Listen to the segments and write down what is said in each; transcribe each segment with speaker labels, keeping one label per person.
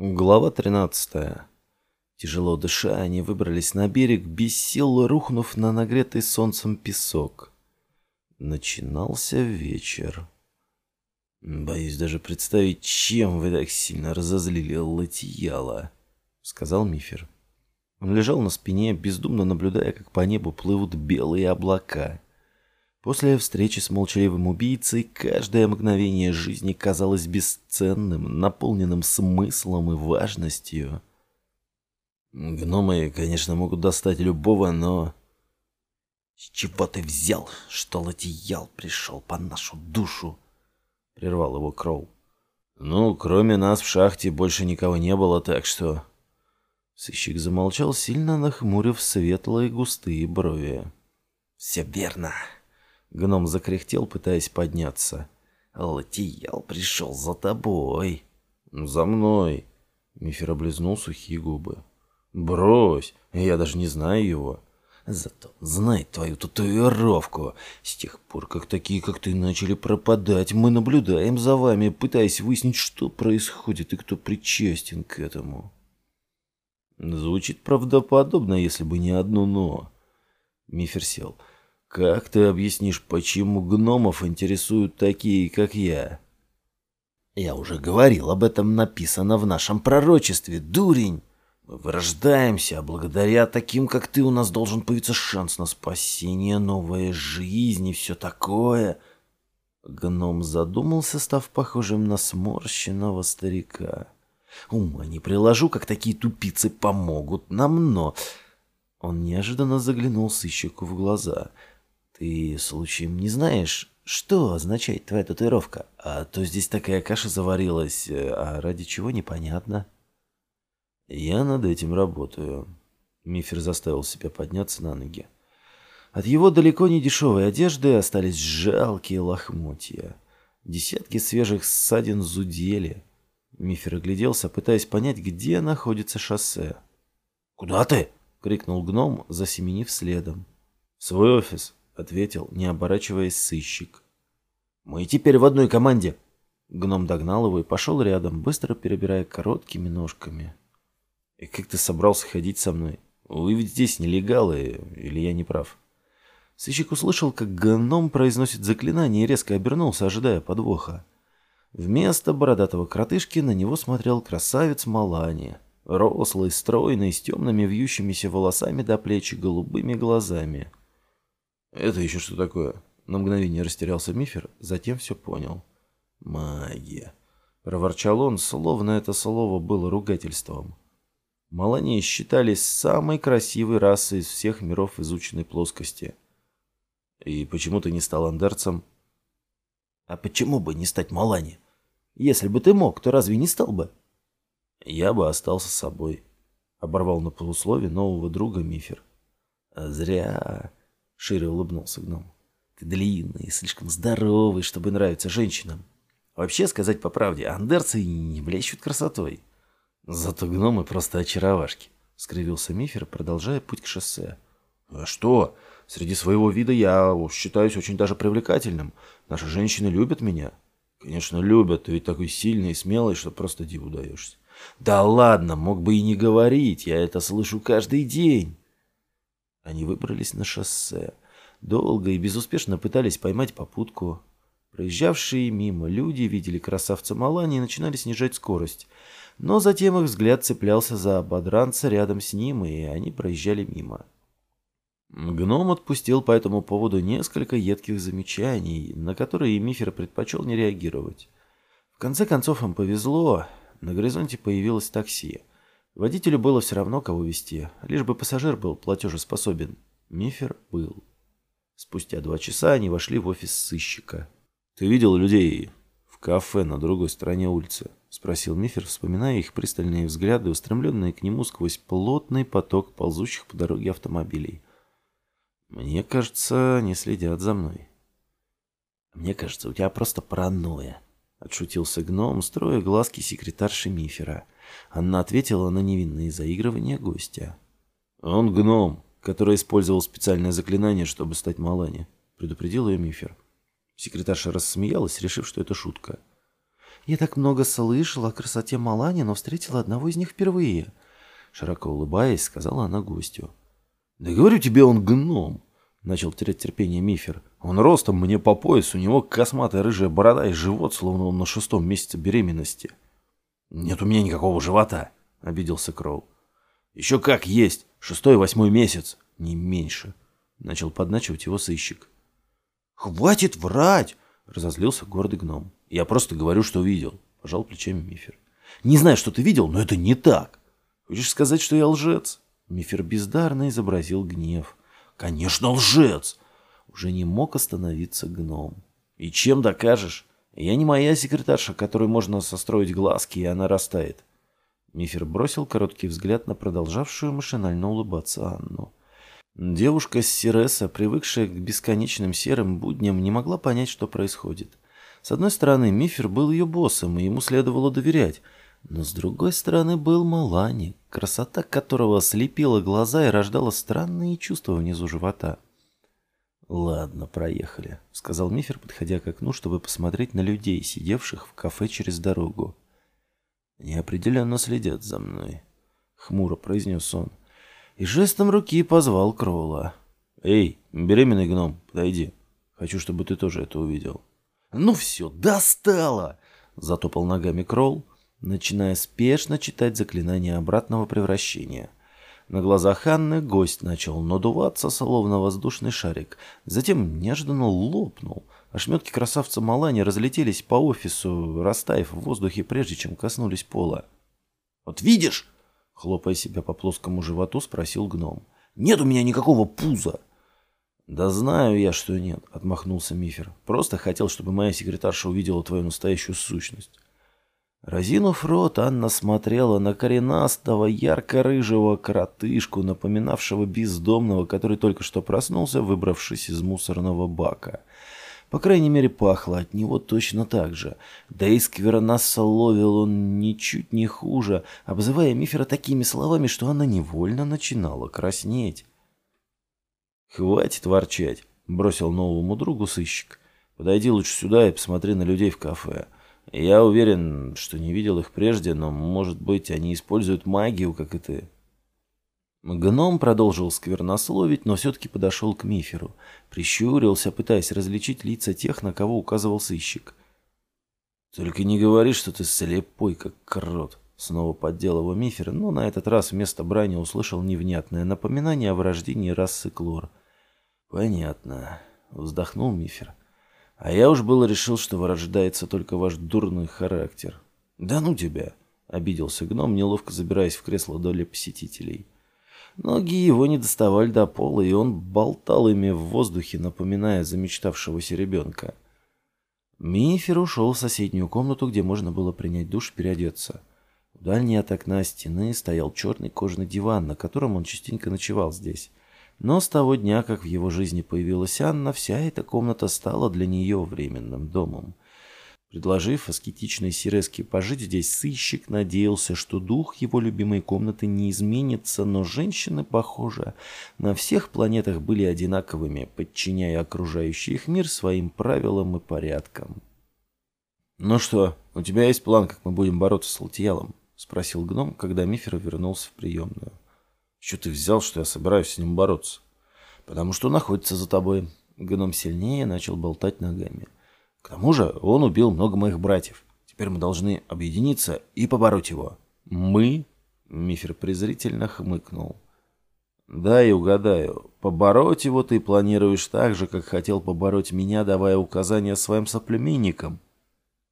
Speaker 1: Глава 13. Тяжело дыша, они выбрались на берег, без сил рухнув на нагретый солнцем песок. Начинался вечер. «Боюсь даже представить, чем вы так сильно разозлили Латияла», — сказал Мифер. Он лежал на спине, бездумно наблюдая, как по небу плывут белые облака. После встречи с молчаливым убийцей каждое мгновение жизни казалось бесценным, наполненным смыслом и важностью. Гномы, конечно, могут достать любого, но... «С чего ты взял, что Латиял пришел по нашу душу?» — прервал его Кроу. «Ну, кроме нас в шахте больше никого не было, так что...» Сыщик замолчал, сильно нахмурив светлые густые брови. «Все верно!» Гном закряхтел, пытаясь подняться. «Латиял пришел за тобой!» «За мной!» Мифер облизнул сухие губы. «Брось! Я даже не знаю его!» Зато знает твою татуировку. С тех пор, как такие, как ты, начали пропадать, мы наблюдаем за вами, пытаясь выяснить, что происходит и кто причастен к этому. Звучит правдоподобно, если бы не одно «но». Мифер сел. «Как ты объяснишь, почему гномов интересуют такие, как я?» «Я уже говорил, об этом написано в нашем пророчестве, дурень!» Мы вырождаемся, а благодаря таким, как ты, у нас должен появиться шанс на спасение, новая жизнь и все такое. Гном задумался, став похожим на сморщенного старика. Ума не приложу, как такие тупицы помогут нам, но... Он неожиданно заглянул сыщику в глаза. «Ты, случаем, не знаешь, что означает твоя татуировка? А то здесь такая каша заварилась, а ради чего непонятно». «Я над этим работаю». Мифер заставил себя подняться на ноги. От его далеко не дешевой одежды остались жалкие лохмотья. Десятки свежих ссадин зудели. Мифер огляделся, пытаясь понять, где находится шоссе. «Куда ты?» — крикнул гном, засеменив следом. «В свой офис», — ответил, не оборачиваясь сыщик. «Мы теперь в одной команде». Гном догнал его и пошел рядом, быстро перебирая короткими ножками. И как ты собрался ходить со мной? Вы ведь здесь нелегалы, или я не прав?» Сыщик услышал, как гном произносит заклинание и резко обернулся, ожидая подвоха. Вместо бородатого кротышки на него смотрел красавец Малани, рослый, стройный, с темными вьющимися волосами до плеч и голубыми глазами. «Это еще что такое?» На мгновение растерялся Мифер, затем все понял. «Магия!» — проворчал он, словно это слово было ругательством. Малании считались самой красивой расой из всех миров изученной плоскости. И почему ты не стал андерцем? А почему бы не стать Малани? Если бы ты мог, то разве не стал бы? Я бы остался собой. Оборвал на полуслове нового друга Мифер. Зря, шире улыбнулся гном. Ты длинный и слишком здоровый, чтобы нравиться женщинам. Вообще, сказать по правде, андерцы не блещут красотой. Зато гномы просто очаровашки, скривился Мифер, продолжая путь к шоссе. А что? Среди своего вида я считаюсь очень даже привлекательным. Наши женщины любят меня. Конечно, любят, ты ведь такой сильный и смелый, что просто диву даешься. Да ладно, мог бы и не говорить, я это слышу каждый день. Они выбрались на шоссе. Долго и безуспешно пытались поймать попутку. Проезжавшие мимо люди видели красавца Малани и начинали снижать скорость. Но затем их взгляд цеплялся за ободранца рядом с ним, и они проезжали мимо. Гном отпустил по этому поводу несколько едких замечаний, на которые Мифер предпочел не реагировать. В конце концов им повезло, на горизонте появилось такси. Водителю было все равно, кого везти, лишь бы пассажир был платежеспособен. Мифер был. Спустя два часа они вошли в офис сыщика. «Ты видел людей в кафе на другой стороне улицы?» — спросил Мифер, вспоминая их пристальные взгляды, устремленные к нему сквозь плотный поток ползущих по дороге автомобилей. «Мне кажется, они следят за мной». «Мне кажется, у тебя просто паранойя», — отшутился гном, строя глазки секретарши Мифера. Анна ответила на невинные заигрывания гостя. «Он гном, который использовал специальное заклинание, чтобы стать Малани», — предупредил ее Мифер. Секретарша рассмеялась, решив, что это шутка.
Speaker 2: Я так много слышала о красоте Малани, но встретила одного из них впервые. Широко улыбаясь, сказала она гостю.
Speaker 1: «Да говорю тебе, он гном!» Начал терять терпение Мифер. «Он ростом мне по пояс, у него косматая рыжая борода и живот, словно он на шестом месяце беременности». «Нет у меня никакого живота», — обиделся Кроу. «Еще как есть, шестой и восьмой месяц, не меньше», — начал подначивать его сыщик.
Speaker 2: «Хватит врать!»
Speaker 1: — разозлился гордый гном. «Я просто говорю, что видел», — пожал плечами Мифер. «Не знаю, что ты видел, но это не так. Хочешь сказать, что я лжец?» Мифер бездарно изобразил гнев. «Конечно, лжец!» Уже не мог остановиться гном. «И чем докажешь? Я не моя секретарша, которой можно состроить глазки, и она растает». Мифер бросил короткий взгляд на продолжавшую машинально улыбаться Анну. Девушка с Сиреса, привыкшая к бесконечным серым будням, не могла понять, что происходит. С одной стороны, Мифер был ее боссом, и ему следовало доверять – но с другой стороны был Малани, красота которого слепила глаза и рождала странные чувства внизу живота. «Ладно, проехали», — сказал Мифер, подходя к окну, чтобы посмотреть на людей, сидевших в кафе через дорогу. «Они определенно следят за мной», — хмуро произнес он. И жестом руки позвал Кролла. «Эй, беременный гном, подойди. Хочу, чтобы ты тоже это увидел». «Ну все, достало!» — затопал ногами Кролл, начиная спешно читать заклинание обратного превращения. На глазах Анны гость начал надуваться, словно воздушный шарик. Затем неожиданно лопнул. Ошметки красавца Малани разлетелись по офису, растаяв в воздухе, прежде чем коснулись пола. «Вот видишь?» — хлопая себя по плоскому животу, спросил гном. «Нет у меня никакого пуза!» «Да знаю я, что нет», — отмахнулся Мифер. «Просто хотел, чтобы моя секретарша увидела твою настоящую сущность». Разинув рот, Анна смотрела на коренастого, ярко-рыжего коротышку, напоминавшего бездомного, который только что проснулся, выбравшись из мусорного бака. По крайней мере, пахло от него точно так же. Да и сквернословил он ничуть не хуже, обзывая Мифера такими словами, что она невольно начинала краснеть. «Хватит ворчать», — бросил новому другу сыщик. «Подойди лучше сюда и посмотри на людей в кафе». Я уверен, что не видел их прежде, но, может быть, они используют магию, как и ты. Гном продолжил сквернословить, но все-таки подошел к Миферу. Прищурился, пытаясь различить лица тех, на кого указывал сыщик. «Только не говори, что ты слепой, как крот!» Снова поддел его Мифер, но на этот раз вместо брани услышал невнятное напоминание о врождении расы Клор. «Понятно», — вздохнул Мифер. А я уж было решил, что вырождается только ваш дурный характер. Да ну тебя, обиделся гном, неловко забираясь в кресло доли посетителей. Ноги его не доставали до пола, и он болтал ими в воздухе, напоминая замечтавшегося ребенка. Мифер ушел в соседнюю комнату, где можно было принять душ и переодеться. В от окна стены стоял черный кожаный диван, на котором он частенько ночевал здесь. Но с того дня, как в его жизни появилась Анна, вся эта комната стала для нее временным домом. Предложив аскетичной Сиреске пожить здесь, сыщик надеялся, что дух его любимой комнаты не изменится, но женщины, похоже, на всех планетах были одинаковыми, подчиняя окружающий их мир своим правилам и порядкам. «Ну что, у тебя есть план, как мы будем бороться с Латиялом?» — спросил гном, когда Мифер вернулся в приемную. Что ты взял, что я собираюсь с ним бороться? Потому что он находится за тобой. Гном сильнее начал болтать ногами. К тому же он убил много моих братьев. Теперь мы должны объединиться и побороть его. Мы? Мифер презрительно хмыкнул. Да, и угадаю. Побороть его ты планируешь так же, как хотел побороть меня, давая указания своим соплеменникам.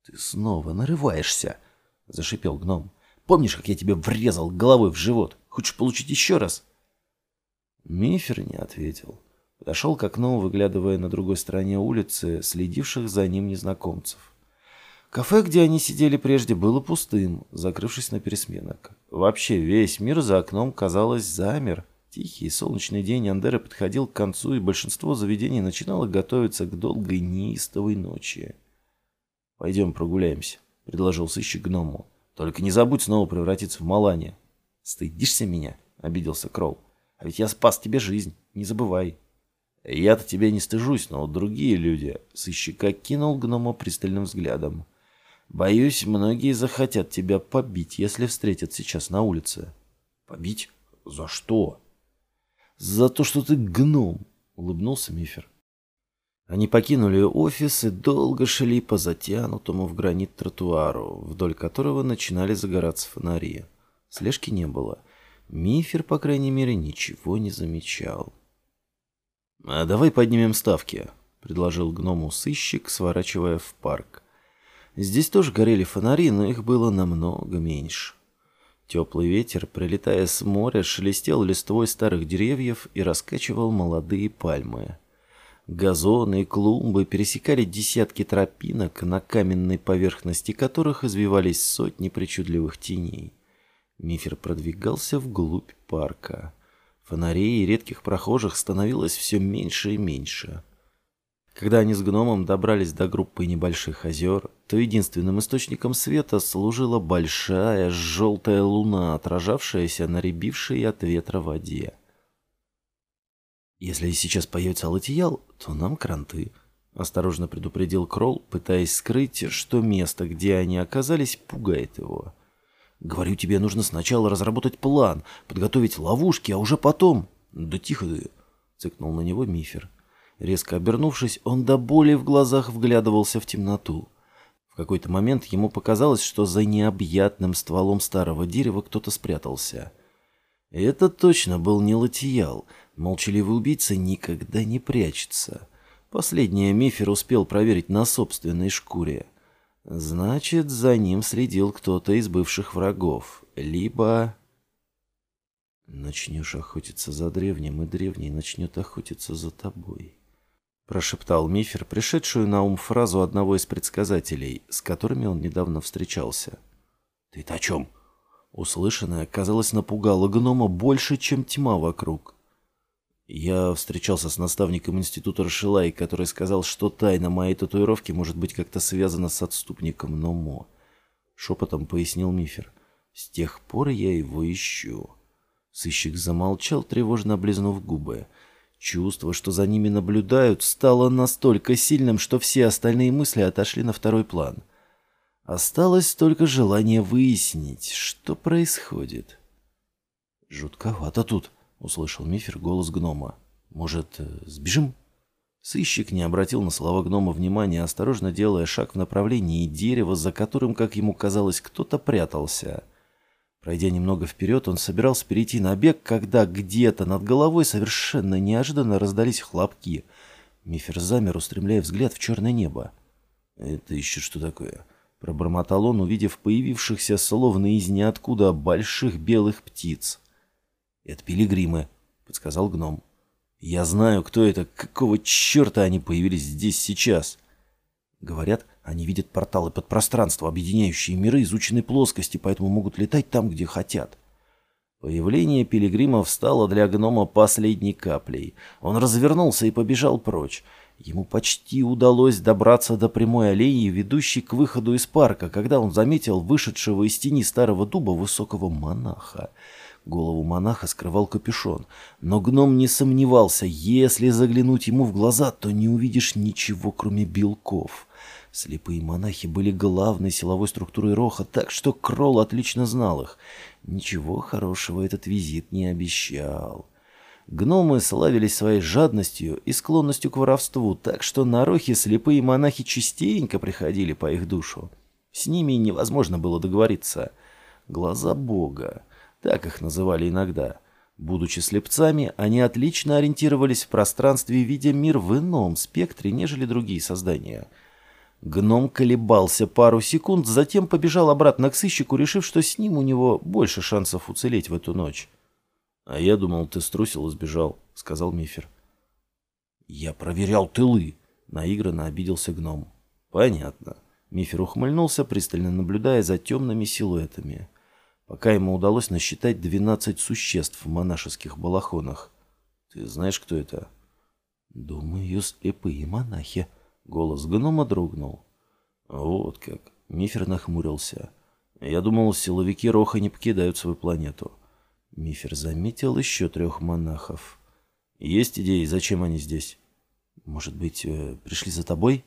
Speaker 1: Ты снова нарываешься, зашипел гном. Помнишь, как я тебе врезал головой в живот? Хочешь получить еще раз?» Мифер не ответил. Подошел к окну, выглядывая на другой стороне улицы, следивших за ним незнакомцев. Кафе, где они сидели прежде, было пустым, закрывшись на пересменок. Вообще весь мир за окном, казалось, замер. Тихий солнечный день Андеры подходил к концу, и большинство заведений начинало готовиться к долгой неистовой ночи. «Пойдем прогуляемся», — предложил сыщик гному. «Только не забудь снова превратиться в Малане. «Стыдишься меня?» — обиделся Кроу. «А ведь я спас тебе жизнь, не забывай». «Я-то тебя не стыжусь, но другие люди...» Сыщика кинул гнома пристальным взглядом.
Speaker 2: Боюсь, многие захотят тебя побить, если встретят сейчас на улице.
Speaker 1: Побить? За что?
Speaker 2: За то, что ты гном, улыбнулся Мифер. Они покинули офис и долго шли по затянутому в гранит тротуару, вдоль которого начинали загораться фонари. Слежки не было. Мифер, по крайней мере, ничего не замечал.
Speaker 1: «А давай поднимем ставки», — предложил гному сыщик, сворачивая в парк.
Speaker 2: Здесь тоже горели фонари, но их было намного меньше. Теплый ветер, прилетая с моря, шелестел листвой старых деревьев и раскачивал молодые пальмы. Газоны и клумбы пересекали десятки тропинок, на каменной поверхности которых извивались сотни причудливых теней. Мифер продвигался вглубь парка. Фонарей и редких прохожих становилось все меньше и меньше. Когда они с гномом добрались до группы небольших озер, то единственным источником света служила большая желтая луна, отражавшаяся на рябившей от ветра воде. «Если сейчас появится Алатиял, то нам кранты», — осторожно предупредил Кролл, пытаясь скрыть, что место, где они оказались, пугает его. «Говорю, тебе нужно сначала разработать план, подготовить ловушки, а уже потом...» «Да тихо ты!» — цыкнул на него Мифер. Резко обернувшись, он до боли в глазах вглядывался в темноту. В какой-то момент ему показалось, что за необъятным стволом старого дерева кто-то спрятался. Это точно был не Латиял, Молчаливый убийца никогда не прячется. Последнее Мифер успел проверить на собственной шкуре. Значит, за ним следил кто-то из бывших врагов. Либо... «Начнешь охотиться за древним, и древний начнет охотиться за тобой», — прошептал Мифер, пришедшую на ум фразу одного из предсказателей, с которыми он недавно встречался.
Speaker 1: «Ты-то о чем?»
Speaker 2: Услышанное, казалось, напугало гнома больше, чем тьма вокруг. Я встречался с наставником института Рашилай, который сказал, что тайна моей татуировки может быть как-то связана с отступником Номо. Шепотом пояснил Мифер. С тех пор я его ищу. Сыщик замолчал, тревожно облизнув губы. Чувство, что за ними наблюдают, стало настолько сильным, что все остальные мысли отошли на второй план. Осталось только желание выяснить, что происходит. «Жутковато тут», — услышал Мифер голос гнома. «Может, э, сбежим?» Сыщик не обратил на слова гнома внимания, осторожно делая шаг в направлении дерева, за которым, как ему казалось, кто-то прятался. Пройдя немного вперед, он собирался перейти на бег, когда где-то над головой совершенно неожиданно раздались хлопки. Мифер замер, устремляя взгляд в черное небо. «Это еще что такое?» Пробормотал он, увидев появившихся, словно из ниоткуда, больших белых птиц. «Это пилигримы», — подсказал гном. «Я знаю, кто это. Какого черта они появились здесь сейчас?» Говорят, они видят порталы под пространство, объединяющие миры изученной плоскости, поэтому могут летать там, где хотят. Появление пилигримов стало для гнома последней каплей. Он развернулся и побежал прочь. Ему почти удалось добраться до прямой аллеи, ведущей к выходу из парка, когда он заметил вышедшего из тени старого дуба высокого монаха. Голову монаха скрывал капюшон, но гном не сомневался, если заглянуть ему в глаза, то не увидишь ничего, кроме белков. Слепые монахи были главной силовой структурой Роха, так что Кролл отлично знал их. Ничего хорошего этот визит не обещал. Гномы славились своей жадностью и склонностью к воровству, так что на Рохе слепые монахи частенько приходили по их душу. С ними невозможно было договориться. Глаза Бога. Так их называли иногда. Будучи слепцами, они отлично ориентировались в пространстве, видя мир в ином спектре, нежели другие создания. Гном колебался пару секунд, затем побежал обратно к сыщику, решив, что с ним у него больше шансов уцелеть в эту ночь. «А я думал, ты струсил и сбежал», — сказал Мифер. «Я проверял тылы», — наигранно обиделся гном. «Понятно». Мифер ухмыльнулся, пристально наблюдая за темными силуэтами пока ему удалось насчитать двенадцать существ в монашеских балахонах. Ты знаешь, кто это? Думаю, слепые монахи. Голос гнома дрогнул. Вот как. Мифер нахмурился. Я думал, силовики Роха не покидают свою планету. Мифер заметил еще трех монахов. Есть идеи, зачем они здесь? Может быть, э, пришли за тобой?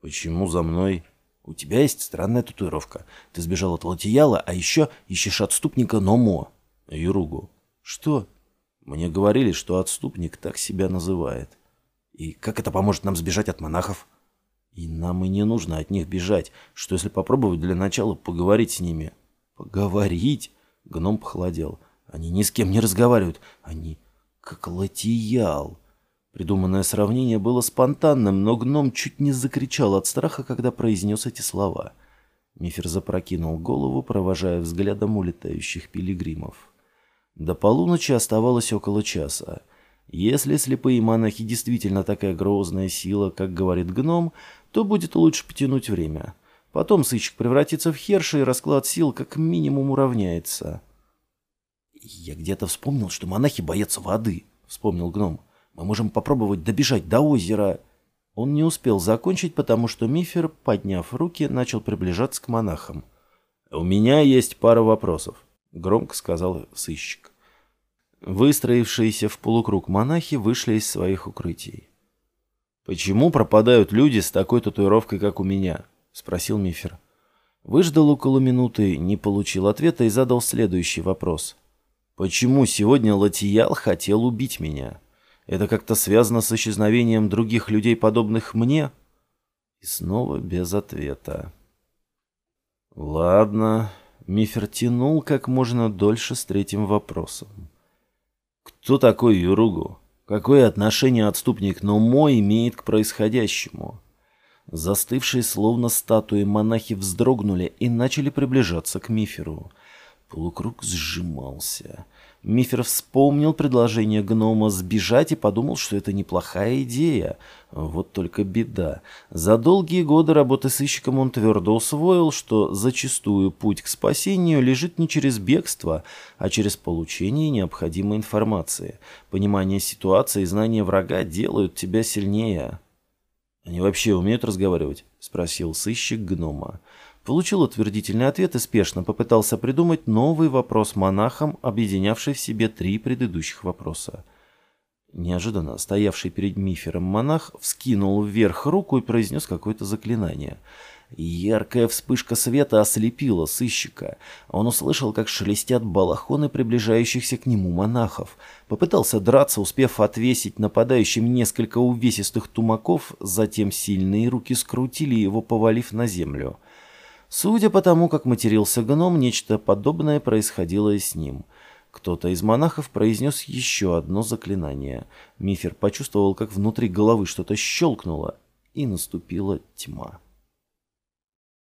Speaker 2: Почему за мной? У тебя есть странная татуировка. Ты сбежал от Латияла, а еще ищешь отступника Номо. Юругу. Что? Мне говорили, что отступник так себя называет. И как это поможет нам сбежать от монахов? И нам и не нужно от них бежать. Что если попробовать для начала поговорить с ними? Поговорить? Гном похолодел. Они ни с кем не разговаривают. Они как латиял. Придуманное сравнение было спонтанным, но гном чуть не закричал от страха, когда произнес эти слова. Мифер запрокинул голову, провожая взглядом улетающих пилигримов. До полуночи оставалось около часа. Если слепые монахи действительно такая грозная сила, как говорит гном, то будет лучше потянуть время. Потом сыщик превратится в херша, и расклад сил как минимум уравняется. «Я где-то вспомнил, что монахи боятся воды», — вспомнил гном. Мы можем попробовать добежать до озера». Он не успел закончить, потому что Мифер, подняв руки, начал приближаться к монахам. «У меня есть пара вопросов», — громко сказал сыщик. Выстроившиеся в полукруг монахи вышли из своих укрытий. «Почему пропадают люди с такой татуировкой, как у меня?» — спросил Мифер. Выждал около минуты, не получил ответа и задал следующий вопрос. «Почему сегодня Латиял хотел убить меня?» Это как-то связано с исчезновением других людей, подобных мне? И снова без ответа. Ладно. Мифер тянул как можно дольше с третьим вопросом. Кто такой Юругу? Какое отношение отступник Номо имеет к происходящему? Застывшие словно статуи монахи вздрогнули и начали приближаться к Миферу. Полукруг сжимался. Мифер вспомнил предложение гнома сбежать и подумал, что это неплохая идея. Вот только беда. За долгие годы работы сыщиком он твердо усвоил, что зачастую путь к спасению лежит не через бегство, а через получение необходимой информации. Понимание ситуации и знание врага делают тебя сильнее. «Они вообще умеют разговаривать?» — спросил сыщик гнома. Получил утвердительный ответ и спешно попытался придумать новый вопрос монахам, объединявший в себе три предыдущих вопроса. Неожиданно стоявший перед Мифером монах вскинул вверх руку и произнес какое-то заклинание. Яркая вспышка света ослепила сыщика. Он услышал, как шелестят балахоны приближающихся к нему монахов. Попытался драться, успев отвесить нападающим несколько увесистых тумаков, затем сильные руки скрутили его, повалив на землю. Судя по тому, как матерился гном, нечто подобное происходило и с ним. Кто-то из монахов произнес еще одно заклинание. Мифер почувствовал, как внутри головы что-то щелкнуло, и наступила тьма.